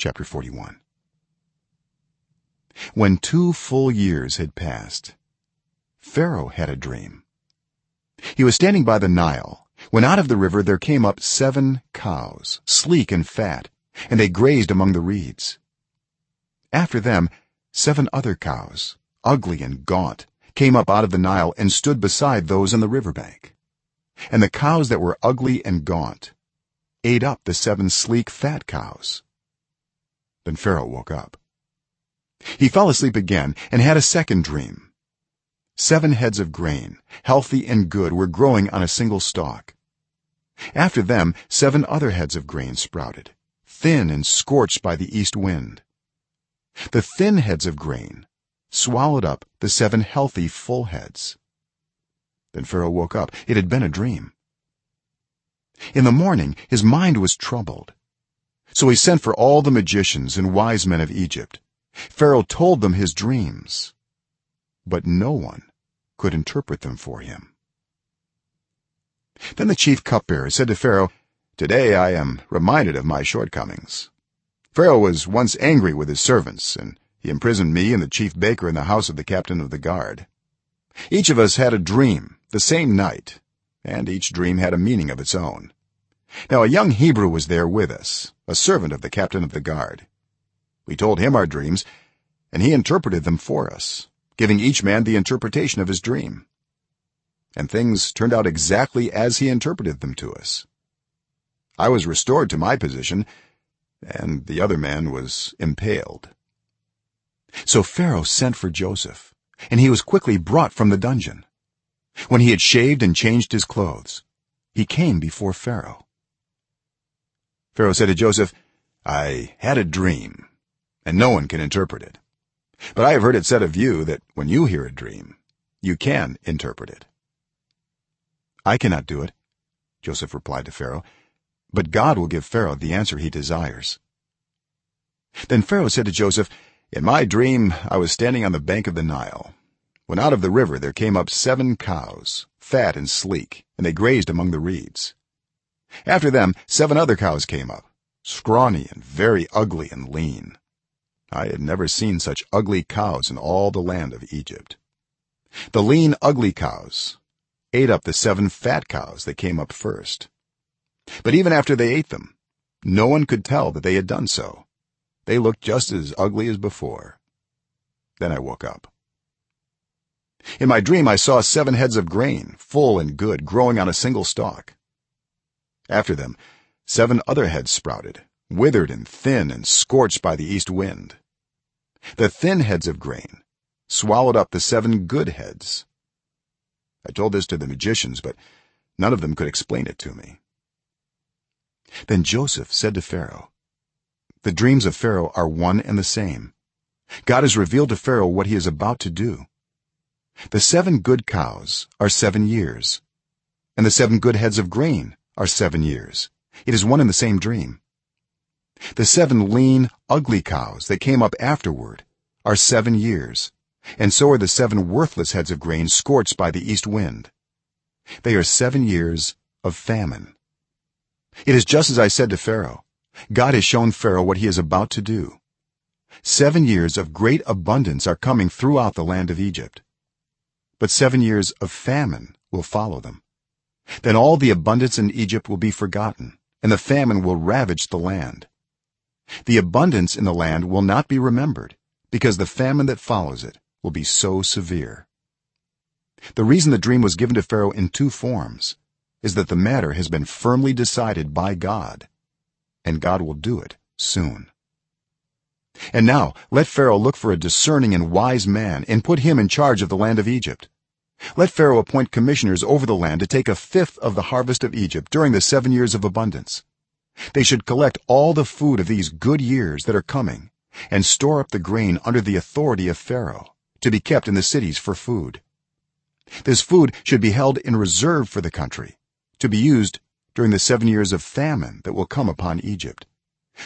chapter 41 when 2 full years had passed pharaoh had a dream. He was standing by the nile when out of the river there came up 7 cows sleek and fat and they grazed among the reeds. After them seven other cows ugly and gaunt came up out of the nile and stood beside those on the river bank and the cows that were ugly and gaunt ate up the seven sleek fat cows then pharaoh woke up. He fell asleep again and had a second dream. Seven heads of grain healthy and good were growing on a single stalk. After them seven other heads of grain sprouted thin and scorched by the east wind. The thin heads of grain swallowed up the seven healthy full heads. Then pharaoh woke up. It had been a dream. In the morning his mind was troubled so he sent for all the magicians and wise men of egypt. Pharaoh told them his dreams but no one could interpret them for him. Then the chief cupbearer said to pharaoh today i am reminded of my shortcomings. Pharaoh was once angry with his servants and he imprisoned me and the chief baker in the house of the captain of the guard. Each of us had a dream the same night and each dream had a meaning of its own now a young hebrew was there with us a servant of the captain of the guard. We told him our dreams and he interpreted them for us giving each man the interpretation of his dream. And things turned out exactly as he interpreted them to us. I was restored to my position and the other man was impaled. So pharaoh sent for joseph and he was quickly brought from the dungeon. When he had shaved and changed his clothes he came before pharaoh pharaoh said to joseph i had a dream and no one can interpret it. But i have heard it said of you that when you hear a dream you can interpret it. I cannot do it joseph replied to pharaoh but god will give pharaoh the answer he desires. Then pharaoh said to joseph in my dream i was standing on the bank of the nile when out of the river there came up seven cows fat and sleek and they grazed among the reeds after them seven other cows came up scrawny and very ugly and lean. I had never seen such ugly cows in all the land of egypt. The lean ugly cows ate up the seven fat cows that came up first. But even after they ate them no one could tell that they had done so. They looked just as ugly as before. Then i woke up. In my dream i saw seven heads of grain full and good growing on a single stalk after them. Seven other heads sprouted withered and thin and scorched by the east wind. The thin heads of grain swallowed up the seven good heads. I told this to the magicians but none of them could explain it to me. Then joseph said to pharaoh the dreams of pharaoh are one and the same. God has revealed to pharaoh what he is about to do. The seven good cows are 7 years and the seven good heads of grain are 7 years. It is one and the same dream. The seven lean ugly cows that came up afterward are 7 years and so are the seven worthless heads of grain scorched by the east wind. They are 7 years of famine. It is just as i said to pharaoh. God has shown pharaoh what he is about to do. 7 years of great abundance are coming throughout the land of egypt. But 7 years of famine will follow them then all the abundance in egypt will be forgotten and the famine will ravage the land. The abundance in the land will not be remembered because the famine that follows it will be so severe. The reason the dream was given to pharaoh in two forms is that the matter has been firmly decided by god and god will do it soon. And now let pharaoh look for a discerning and wise man and put him in charge of the land of egypt let pharaoh appoint commissioners over the land to take a fifth of the harvest of egypt during the 7 years of abundance. They should collect all the food of these good years that are coming and store up the grain under the authority of pharaoh to be kept in the cities for food. This food should be held in reserve for the country to be used during the 7 years of famine that will come upon egypt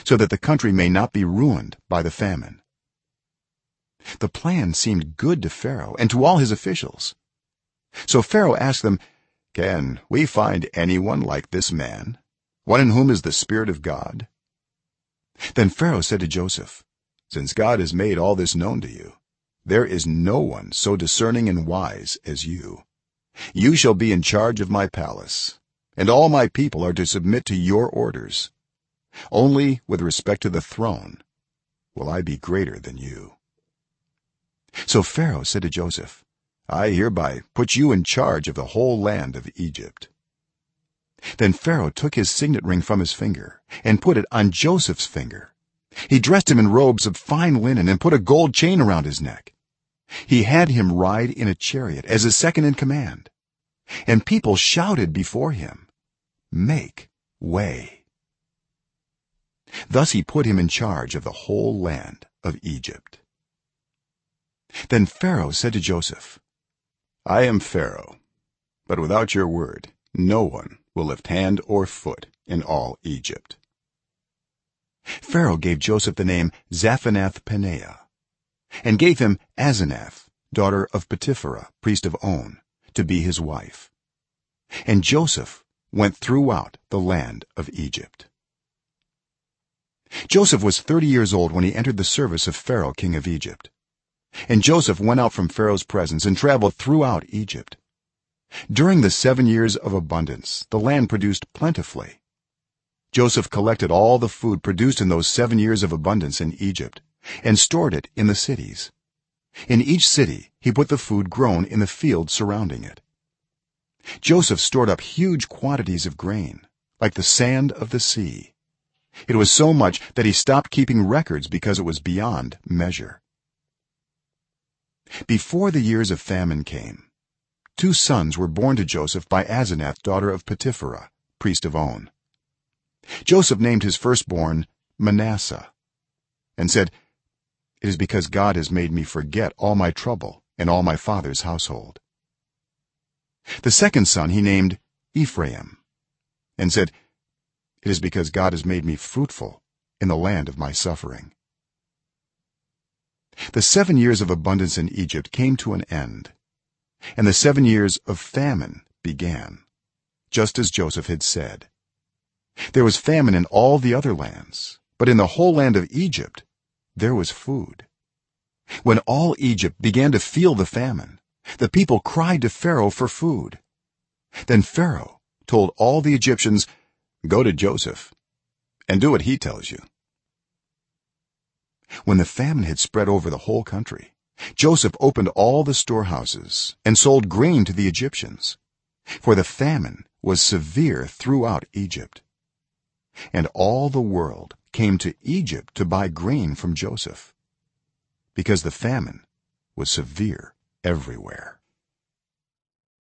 so that the country may not be ruined by the famine. The plan seemed good to pharaoh and to all his officials so pharaoh asked them can we find anyone like this man? One in whom is the spirit of god? Then pharaoh said to joseph since god has made all this known to you there is no one so discerning and wise as you. You shall be in charge of my palace and all my people are to submit to your orders. Only with respect to the throne will i be greater than you. So pharaoh said to joseph i hereby put you in charge of the whole land of egypt. Then pharaoh took his signet ring from his finger and put it on joseph's finger. He dressed him in robes of fine linen and put a gold chain around his neck. He had him ride in a chariot as his second in command. And people shouted before him make way. Thus he put him in charge of the whole land of egypt. Then pharaoh said to joseph i am pharaoh but without your word no one will lift hand or foot in all egypt. Pharaoh gave joseph the name zaphenath-paneah and gave him asenath daughter of potiphera priest of on to be his wife. And joseph went throughout the land of egypt. Joseph was 30 years old when he entered the service of pharaoh king of egypt and joseph went out from pharaoh's presence and traveled throughout egypt. During the 7 years of abundance the land produced plentifully. Joseph collected all the food produced in those 7 years of abundance in egypt and stored it in the cities. In each city he put the food grown in the fields surrounding it. Joseph stored up huge quantities of grain like the sand of the sea. It was so much that he stopped keeping records because it was beyond measure before the years of famine came two sons were born to joseph by asenath daughter of potiphera priest of on. Joseph named his firstborn manasseh and said it is because god has made me forget all my trouble and all my father's household. The second son he named ephraim and said it is because god has made me fruitful in the land of my suffering the 7 years of abundance in egypt came to an end and the 7 years of famine began just as joseph had said. There was famine in all the other lands but in the whole land of egypt there was food. When all egypt began to feel the famine the people cried to pharaoh for food. Then pharaoh told all the egyptians go to joseph and do what he tells you when the famine had spread over the whole country. Joseph opened all the storehouses and sold grain to the egyptians for the famine was severe throughout egypt. And all the world came to egypt to buy grain from joseph because the famine was severe everywhere